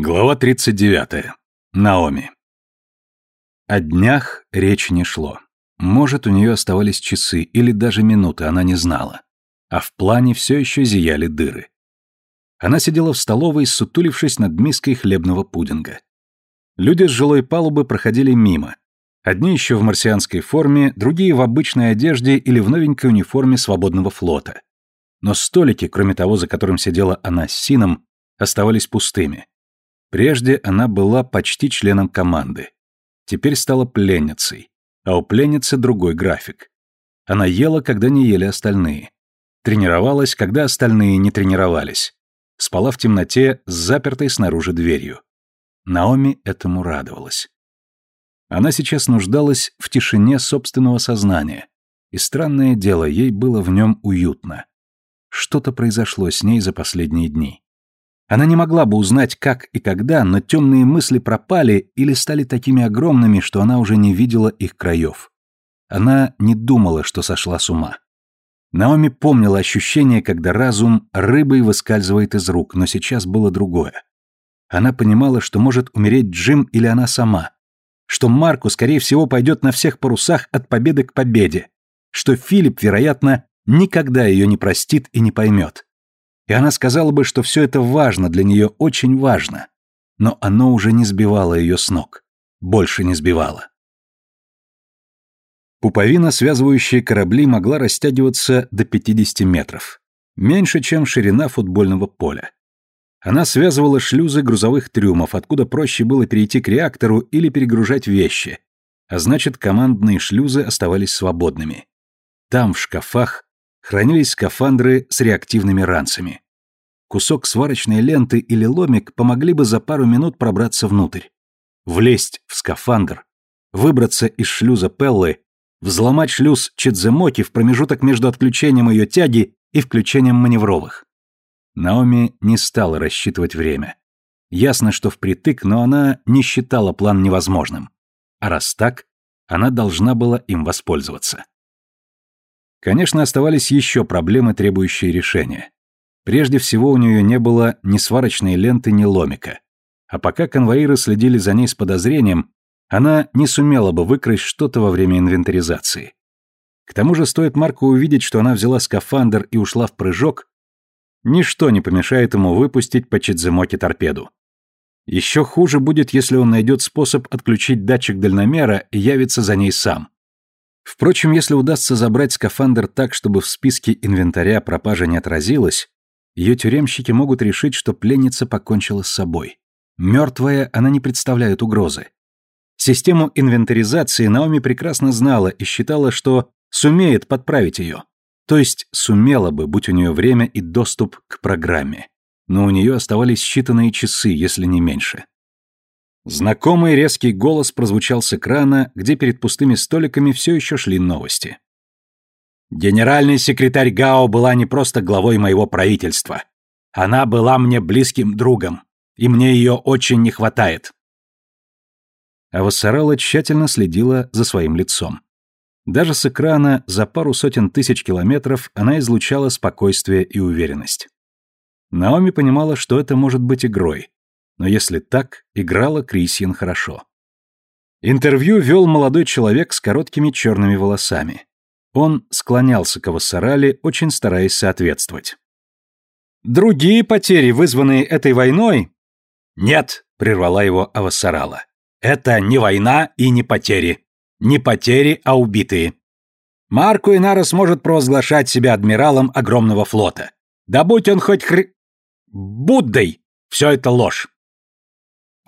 Глава 39. Наоми. О днях речи не шло. Может, у нее оставались часы или даже минуты, она не знала. А в плане все еще зияли дыры. Она сидела в столовой, сутулившись над миской хлебного пудинга. Люди с жилой палубы проходили мимо. Одни еще в марсианской форме, другие в обычной одежде или в новенькой униформе свободного флота. Но столики, кроме того, за которым сидела она с Сином, оставались пустыми. Прежде она была почти членом команды. Теперь стала пленницей. А у пленницы другой график. Она ела, когда не ели остальные. Тренировалась, когда остальные не тренировались. Спала в темноте с запертой снаружи дверью. Наоми этому радовалась. Она сейчас нуждалась в тишине собственного сознания. И странное дело, ей было в нем уютно. Что-то произошло с ней за последние дни. Она не могла бы узнать, как и когда, но темные мысли пропали или стали такими огромными, что она уже не видела их краев. Она не думала, что сошла с ума. Наоми помнила ощущение, когда разум рыбой выскальзывает из рук, но сейчас было другое. Она понимала, что может умереть Джим или она сама, что Марку, скорее всего, пойдет на всех парусах от победы к победе, что Филипп, вероятно, никогда ее не простит и не поймет и она сказала бы, что все это важно, для нее очень важно. Но оно уже не сбивало ее с ног. Больше не сбивало. Пуповина, связывающая корабли, могла растягиваться до 50 метров. Меньше, чем ширина футбольного поля. Она связывала шлюзы грузовых трюмов, откуда проще было перейти к реактору или перегружать вещи, а значит, командные шлюзы оставались свободными. Там, в шкафах, хранились скафандры с реактивными ранцами. Кусок сварочной ленты или ломик помогли бы за пару минут пробраться внутрь. Влезть в скафандр, выбраться из шлюза Пеллы, взломать шлюз Чедземоки в промежуток между отключением ее тяги и включением маневровых. Наоми не стала рассчитывать время. Ясно, что впритык, но она не считала план невозможным. А раз так, она должна была им воспользоваться. Конечно, оставались еще проблемы, требующие решения. Прежде всего, у нее не было ни сварочной ленты, ни ломика. А пока конвоиры следили за ней с подозрением, она не сумела бы выкрасть что-то во время инвентаризации. К тому же стоит Марку увидеть, что она взяла скафандр и ушла в прыжок, ничто не помешает ему выпустить по Чидземоке торпеду. Еще хуже будет, если он найдет способ отключить датчик дальномера и явится за ней сам. Впрочем, если удастся забрать скафандр так, чтобы в списке инвентаря пропажа не отразилась, ее тюремщики могут решить, что пленница покончила с собой. Мертвая она не представляет угрозы. Систему инвентаризации Наоми прекрасно знала и считала, что сумеет подправить ее. То есть сумела бы, будь у нее время и доступ к программе. Но у нее оставались считанные часы, если не меньше. Знакомый резкий голос прозвучал с экрана, где перед пустыми столиками все еще шли новости. «Генеральный секретарь Гао была не просто главой моего правительства. Она была мне близким другом, и мне ее очень не хватает». А Вассарала тщательно следила за своим лицом. Даже с экрана за пару сотен тысяч километров она излучала спокойствие и уверенность. Наоми понимала, что это может быть игрой, но если так, играла Крисьен хорошо. Интервью вел молодой человек с короткими черными волосами. Он склонялся к Авасарале, очень стараясь соответствовать. «Другие потери, вызванные этой войной...» «Нет», — прервала его Авасарала. «Это не война и не потери. Не потери, а убитые. Марко Инарос может провозглашать себя адмиралом огромного флота. Да будь он хоть хр... Буддой! Все это ложь.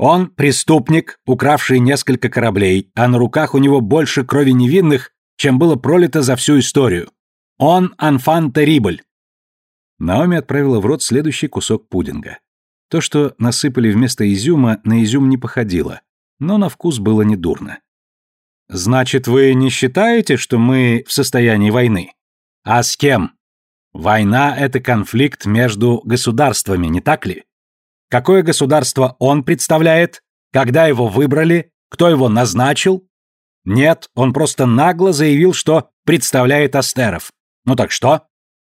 Он преступник, укравший несколько кораблей, а на руках у него больше крови невинных, чем было пролито за всю историю. Он анфан терибль. Наоми отправила в рот следующий кусок пудинга. То, что насыпали вместо изюма, на изюм не походило, но на вкус было недурно. «Значит, вы не считаете, что мы в состоянии войны?» «А с кем?» «Война — это конфликт между государствами, не так ли?» Какое государство он представляет? Когда его выбрали? Кто его назначил? Нет, он просто нагло заявил, что представляет Астеров. Ну так что?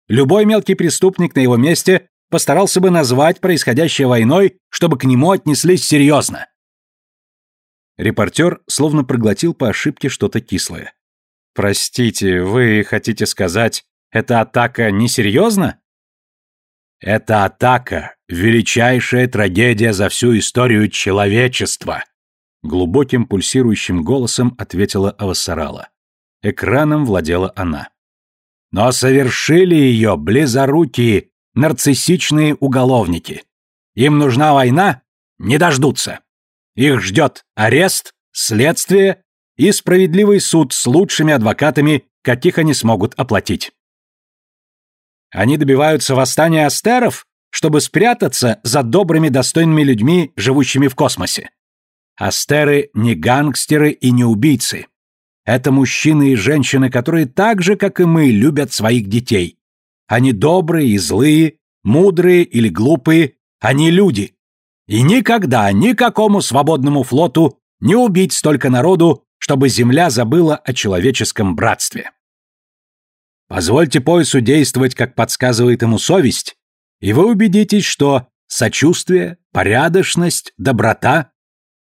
Любой мелкий преступник на его месте постарался бы назвать происходящее войной, чтобы к нему отнеслись серьезно. Репортер словно проглотил по ошибке что-то кислое. «Простите, вы хотите сказать, эта атака несерьезна?» «Эта атака — величайшая трагедия за всю историю человечества», глубоким пульсирующим голосом ответила Авасарала. Экраном владела она. «Но совершили ее близорукие, нарциссичные уголовники. Им нужна война? Не дождутся. Их ждет арест, следствие и справедливый суд с лучшими адвокатами, каких они смогут оплатить. Они добиваются восстания астеров, чтобы спрятаться за добрыми достойными людьми, живущими в космосе. Астеры не гангстеры и не убийцы. Это мужчины и женщины, которые так же, как и мы, любят своих детей. Они добрые и злые, мудрые или глупые, они люди. И никогда никакому свободному флоту не убить столько народу, чтобы Земля забыла о человеческом братстве. Позвольте поясу действовать, как подсказывает ему совесть, и вы убедитесь, что сочувствие, порядочность, доброта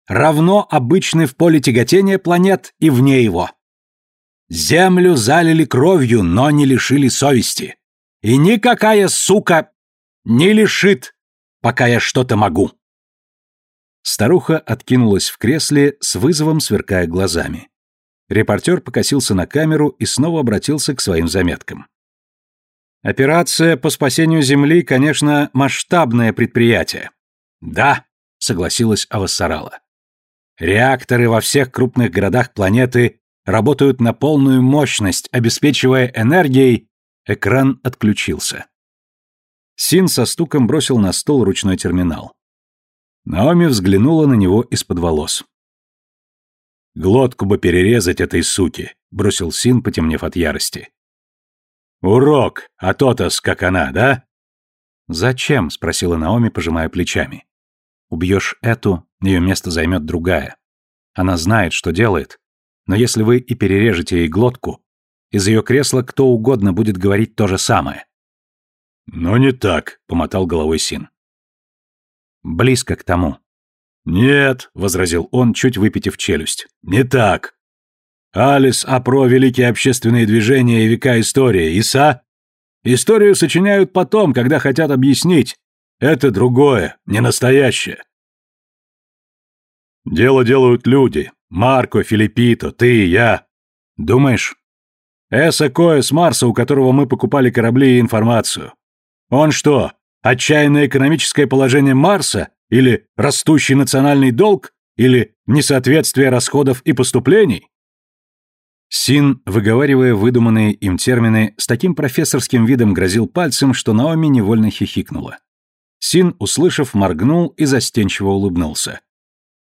равно обычны в поле тяготения планет и вне его. Землю залили кровью, но не лишили совести. И никакая сука не лишит, пока я что-то могу. Старуха откинулась в кресле, с вызовом сверкая глазами. Репортер покосился на камеру и снова обратился к своим заметкам. Операция по спасению Земли, конечно, масштабное предприятие. Да, согласилась Авассарала. Реакторы во всех крупных городах планеты работают на полную мощность, обеспечивая энергией. Экран отключился. Син со стуком бросил на стол ручной терминал. Наоми взглянула на него из-под волос. «Глотку бы перерезать этой суки», — бросил Син, потемнев от ярости. «Урок, а то-то как она, да?» «Зачем?» — спросила Наоми, пожимая плечами. «Убьешь эту, ее место займет другая. Она знает, что делает. Но если вы и перережете ей глотку, из ее кресла кто угодно будет говорить то же самое». «Но не так», — помотал головой Син. Близко к тому. «Нет», — возразил он, чуть выпитив челюсть, — «не так. Алис Апро — великие общественные движения и века истории. Иса? Историю сочиняют потом, когда хотят объяснить. Это другое, не настоящее. Дело делают люди. Марко, Филиппито, ты, я. Думаешь? Эса Коэ с Марса, у которого мы покупали корабли и информацию. Он что, Отчаянное экономическое положение Марса? Или растущий национальный долг? Или несоответствие расходов и поступлений? Син, выговаривая выдуманные им термины, с таким профессорским видом грозил пальцем, что Наоми невольно хихикнула. Син, услышав, моргнул и застенчиво улыбнулся.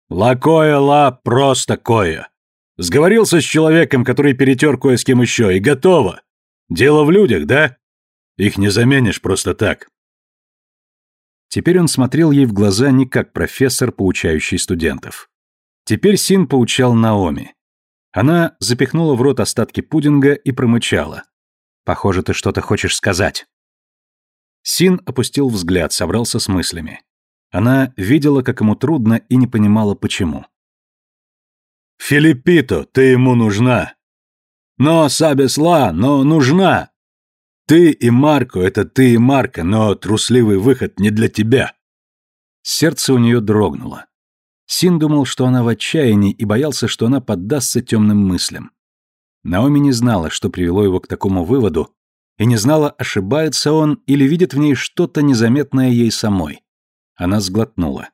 «Ла-кое ла просто кое. Сговорился с человеком, который перетер кое с кем еще, и готово. Дело в людях, да? Их не заменишь просто так. Теперь он смотрел ей в глаза не как профессор, поучающий студентов. Теперь Син поучал Наоми. Она запихнула в рот остатки пудинга и промычала. «Похоже, ты что-то хочешь сказать». Син опустил взгляд, собрался с мыслями. Она видела, как ему трудно, и не понимала, почему. «Филиппито, ты ему нужна!» «Но, Сабесла, но нужна!» Ты и Марко — это ты и Марко, но трусливый выход не для тебя. Сердце у нее дрогнуло. Син думал, что она в отчаянии и боялся, что она поддастся темным мыслям. Наоми не знала, что привело его к такому выводу, и не знала, ошибается он или видит в ней что-то незаметное ей самой. Она сглотнула.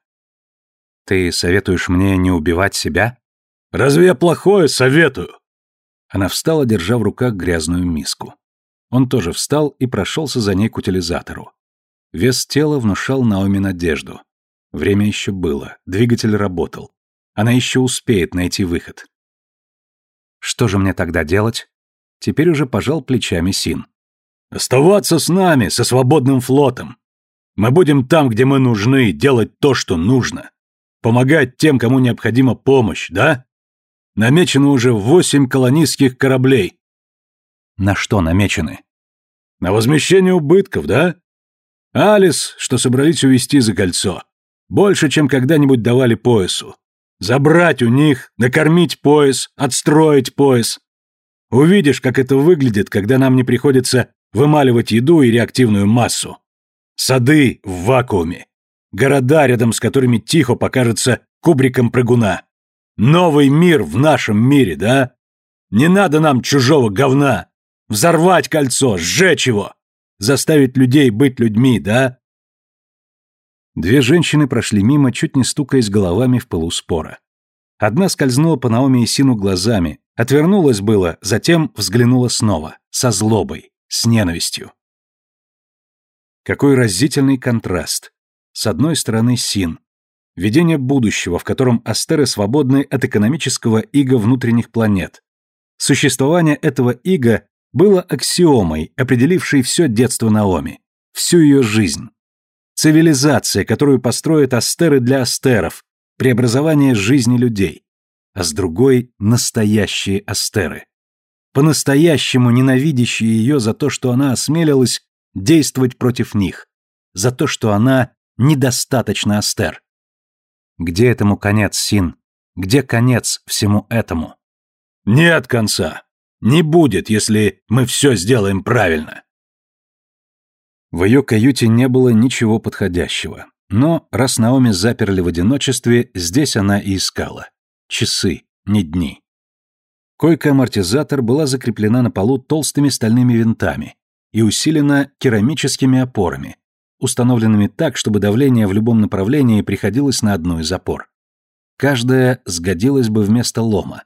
«Ты советуешь мне не убивать себя?» «Разве я плохое советую?» Она встала, держа в руках грязную миску. Он тоже встал и прошелся за ней к утилизатору. Вес тела внушал Наоми надежду. Время еще было, двигатель работал. Она еще успеет найти выход. Что же мне тогда делать? Теперь уже пожал плечами Син. Оставаться с нами, со свободным флотом. Мы будем там, где мы нужны, делать то, что нужно. Помогать тем, кому необходима помощь, да? Намечено уже восемь колонистских кораблей. На что намечены? На возмещение убытков, да? Алис, что собрались увести за кольцо. Больше, чем когда-нибудь давали поясу. Забрать у них, накормить пояс, отстроить пояс. Увидишь, как это выглядит, когда нам не приходится вымаливать еду и реактивную массу. Сады в вакууме. Города, рядом с которыми тихо покажется кубриком прыгуна. Новый мир в нашем мире, да? Не надо нам чужого говна. Взорвать кольцо, сжечь его. Заставить людей быть людьми, да? Две женщины прошли мимо, чуть не стукаясь головами в пылу спора. Одна скользнула по Наоми и Сину глазами, отвернулась было, затем взглянула снова, со злобой, с ненавистью. Какой разительный контраст. С одной стороны Син. Видение будущего, в котором астеры свободны от экономического ига внутренних планет. Существование этого ига было аксиомой, определившей все детство Наоми, всю ее жизнь. Цивилизация, которую построят астеры для астеров, преобразование жизни людей. А с другой — настоящие астеры. По-настоящему ненавидящие ее за то, что она осмелилась действовать против них, за то, что она недостаточно астер. Где этому конец, Син? Где конец всему этому? Нет конца. Не будет, если мы все сделаем правильно. В ее каюте не было ничего подходящего. Но, раз Наоми заперли в одиночестве, здесь она и искала. Часы, не дни. Койка-амортизатор была закреплена на полу толстыми стальными винтами и усилена керамическими опорами, установленными так, чтобы давление в любом направлении приходилось на одну из опор. Каждая сгодилась бы вместо лома.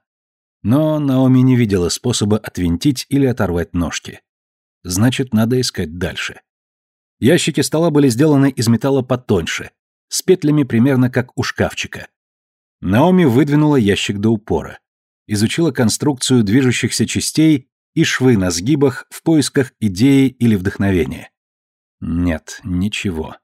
Но Наоми не видела способа отвинтить или оторвать ножки. Значит, надо искать дальше. Ящики стола были сделаны из металла потоньше, с петлями примерно как у шкафчика. Наоми выдвинула ящик до упора, изучила конструкцию движущихся частей и швы на сгибах в поисках идеи или вдохновения. Нет, ничего.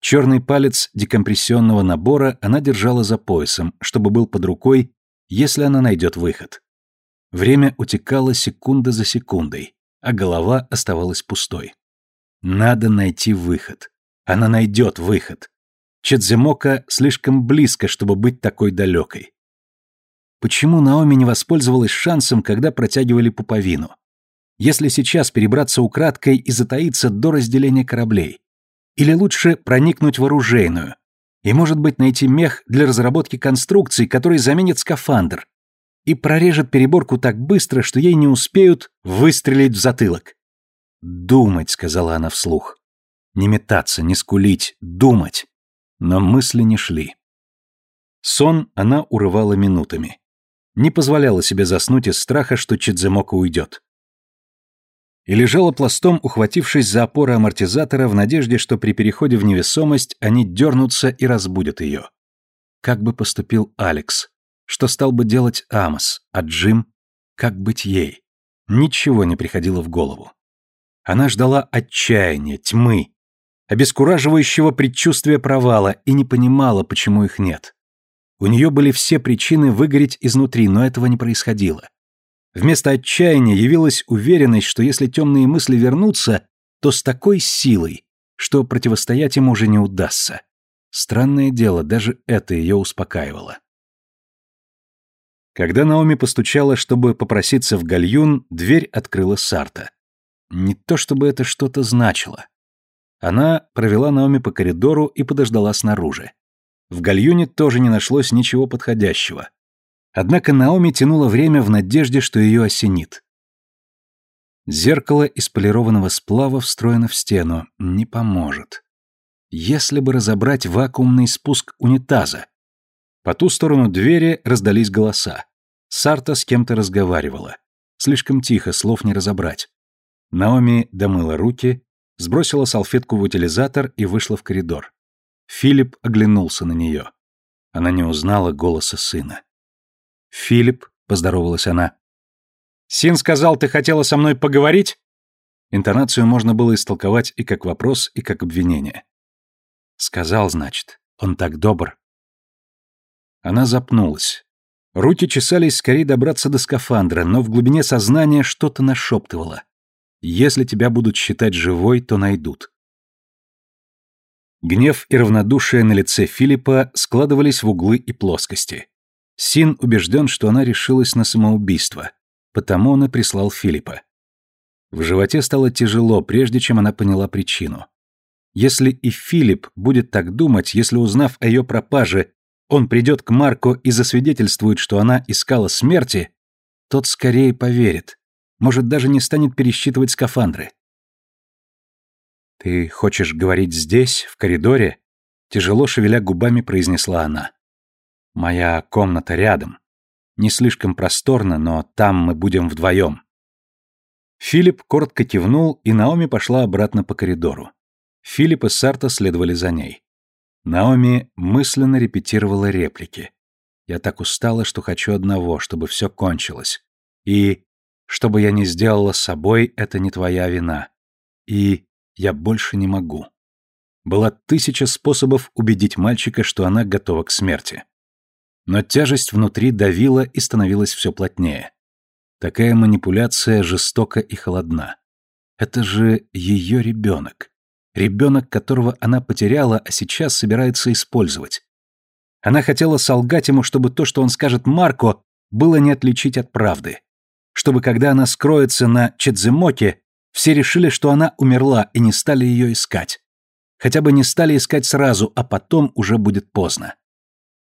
Черный палец декомпрессионного набора она держала за поясом, чтобы был под рукой если она найдет выход. Время утекало секунда за секундой, а голова оставалась пустой. Надо найти выход. Она найдет выход. Чедземока слишком близко, чтобы быть такой далекой. Почему Наоми не воспользовалась шансом, когда протягивали пуповину? Если сейчас перебраться украдкой и затаиться до разделения кораблей? Или лучше проникнуть в оружейную, и, может быть, найти мех для разработки конструкций, который заменит скафандр и прорежет переборку так быстро, что ей не успеют выстрелить в затылок. «Думать», — сказала она вслух. «Не метаться, не скулить, думать». Но мысли не шли. Сон она урывала минутами. Не позволяла себе заснуть из страха, что Чидземока уйдет и лежала пластом, ухватившись за опоры амортизатора в надежде, что при переходе в невесомость они дернутся и разбудят ее. Как бы поступил Алекс? Что стал бы делать Амос? А Джим? Как быть ей? Ничего не приходило в голову. Она ждала отчаяния, тьмы, обескураживающего предчувствия провала и не понимала, почему их нет. У нее были все причины выгореть изнутри, но этого не происходило. Вместо отчаяния явилась уверенность, что если темные мысли вернутся, то с такой силой, что противостоять им уже не удастся. Странное дело, даже это ее успокаивало. Когда Наоми постучала, чтобы попроситься в гальюн, дверь открыла Сарта. Не то чтобы это что-то значило. Она провела Наоми по коридору и подождала снаружи. В гальюне тоже не нашлось ничего подходящего. Однако Наоми тянула время в надежде, что ее осенит. Зеркало из полированного сплава встроено в стену. Не поможет. Если бы разобрать вакуумный спуск унитаза. По ту сторону двери раздались голоса. Сарта с кем-то разговаривала. Слишком тихо, слов не разобрать. Наоми домыла руки, сбросила салфетку в утилизатор и вышла в коридор. Филипп оглянулся на нее. Она не узнала голоса сына. «Филипп», — поздоровалась она. «Син сказал, ты хотела со мной поговорить?» Интонацию можно было истолковать и как вопрос, и как обвинение. «Сказал, значит. Он так добр». Она запнулась. Руки чесались скорее добраться до скафандра, но в глубине сознания что-то нашептывало. «Если тебя будут считать живой, то найдут». Гнев и равнодушие на лице Филиппа складывались в углы и плоскости. Син убежден, что она решилась на самоубийство, потому он и прислал Филиппа. В животе стало тяжело, прежде чем она поняла причину. Если и Филипп будет так думать, если, узнав о ее пропаже, он придет к Марко и засвидетельствует, что она искала смерти, тот скорее поверит, может, даже не станет пересчитывать скафандры. «Ты хочешь говорить здесь, в коридоре?» Тяжело шевеля губами произнесла она. «Моя комната рядом. Не слишком просторно, но там мы будем вдвоем». Филипп коротко кивнул, и Наоми пошла обратно по коридору. Филипп и Сарта следовали за ней. Наоми мысленно репетировала реплики. «Я так устала, что хочу одного, чтобы все кончилось. И что бы я ни сделала с собой, это не твоя вина. И я больше не могу». Была тысяча способов убедить мальчика, что она готова к смерти. Но тяжесть внутри давила и становилась все плотнее. Такая манипуляция жестока и холодна. Это же ее ребенок. Ребенок, которого она потеряла, а сейчас собирается использовать. Она хотела солгать ему, чтобы то, что он скажет Марко, было не отличить от правды. Чтобы когда она скроется на Чедземоке, все решили, что она умерла и не стали ее искать. Хотя бы не стали искать сразу, а потом уже будет поздно.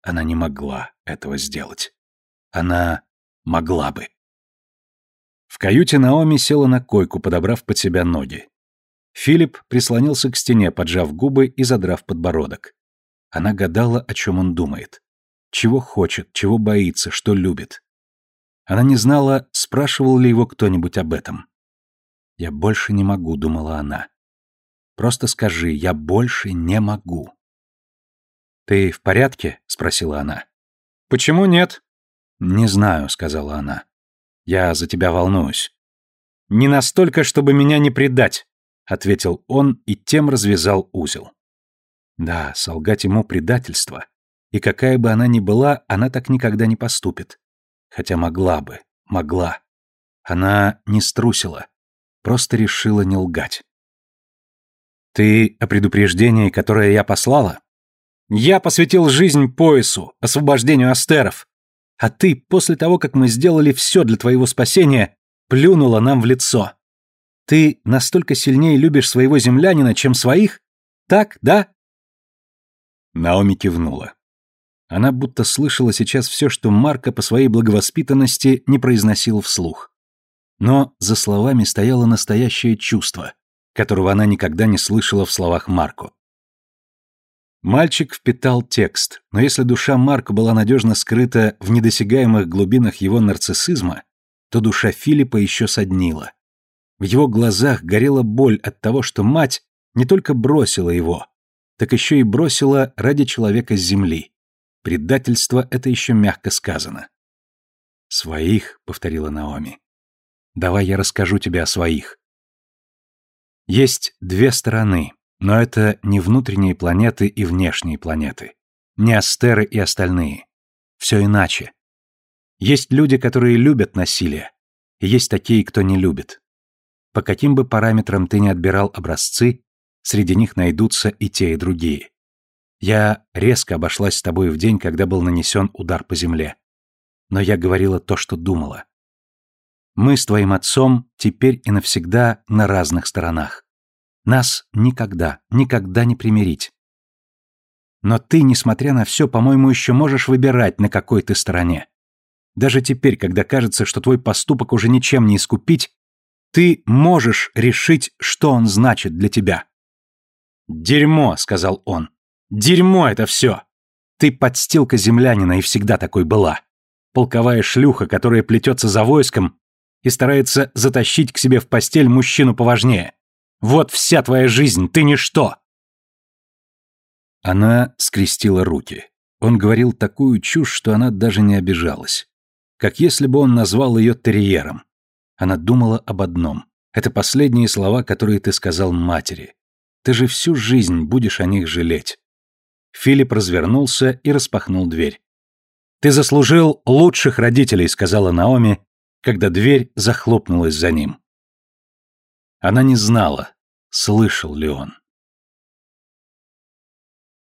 Она не могла этого сделать. Она могла бы. В каюте Наоми села на койку, подобрав под себя ноги. Филипп прислонился к стене, поджав губы и задрав подбородок. Она гадала, о чем он думает. Чего хочет, чего боится, что любит. Она не знала, спрашивал ли его кто-нибудь об этом. «Я больше не могу», — думала она. «Просто скажи, я больше не могу». «Ты в порядке?» — спросила она. «Почему нет?» «Не знаю», — сказала она. «Я за тебя волнуюсь». «Не настолько, чтобы меня не предать», — ответил он и тем развязал узел. Да, солгать ему предательство. И какая бы она ни была, она так никогда не поступит. Хотя могла бы, могла. Она не струсила, просто решила не лгать. «Ты о предупреждении, которое я послала?» «Я посвятил жизнь поясу, освобождению астеров. А ты, после того, как мы сделали все для твоего спасения, плюнула нам в лицо. Ты настолько сильнее любишь своего землянина, чем своих? Так, да?» Наоми кивнула. Она будто слышала сейчас все, что Марко по своей благовоспитанности не произносил вслух. Но за словами стояло настоящее чувство, которого она никогда не слышала в словах Марко. Мальчик впитал текст, но если душа Марко была надежно скрыта в недосягаемых глубинах его нарциссизма, то душа Филиппа еще соднила. В его глазах горела боль от того, что мать не только бросила его, так еще и бросила ради человека с земли. Предательство — это еще мягко сказано. «Своих», — повторила Наоми. «Давай я расскажу тебе о своих». Есть две стороны, но это не внутренние планеты и внешние планеты, не астеры и остальные. Все иначе. Есть люди, которые любят насилие, и есть такие, кто не любит. По каким бы параметрам ты ни отбирал образцы, среди них найдутся и те, и другие. Я резко обошлась с тобой в день, когда был нанесен удар по земле. Но я говорила то, что думала. Мы с твоим отцом теперь и навсегда на разных сторонах. Нас никогда, никогда не примирить. Но ты, несмотря на все, по-моему, еще можешь выбирать, на какой ты стороне. Даже теперь, когда кажется, что твой поступок уже ничем не искупить, ты можешь решить, что он значит для тебя. «Дерьмо», — сказал он. «Дерьмо это все! Ты подстилка землянина и всегда такой была. Полковая шлюха, которая плетется за войском и старается затащить к себе в постель мужчину поважнее. Вот вся твоя жизнь, ты ничто!» Она скрестила руки. Он говорил такую чушь, что она даже не обижалась. Как если бы он назвал ее терьером. Она думала об одном. Это последние слова, которые ты сказал матери. Ты же всю жизнь будешь о них жалеть. Филипп развернулся и распахнул дверь. «Ты заслужил лучших родителей», — сказала Наоми, когда дверь захлопнулась за ним. Она не знала, слышал ли он.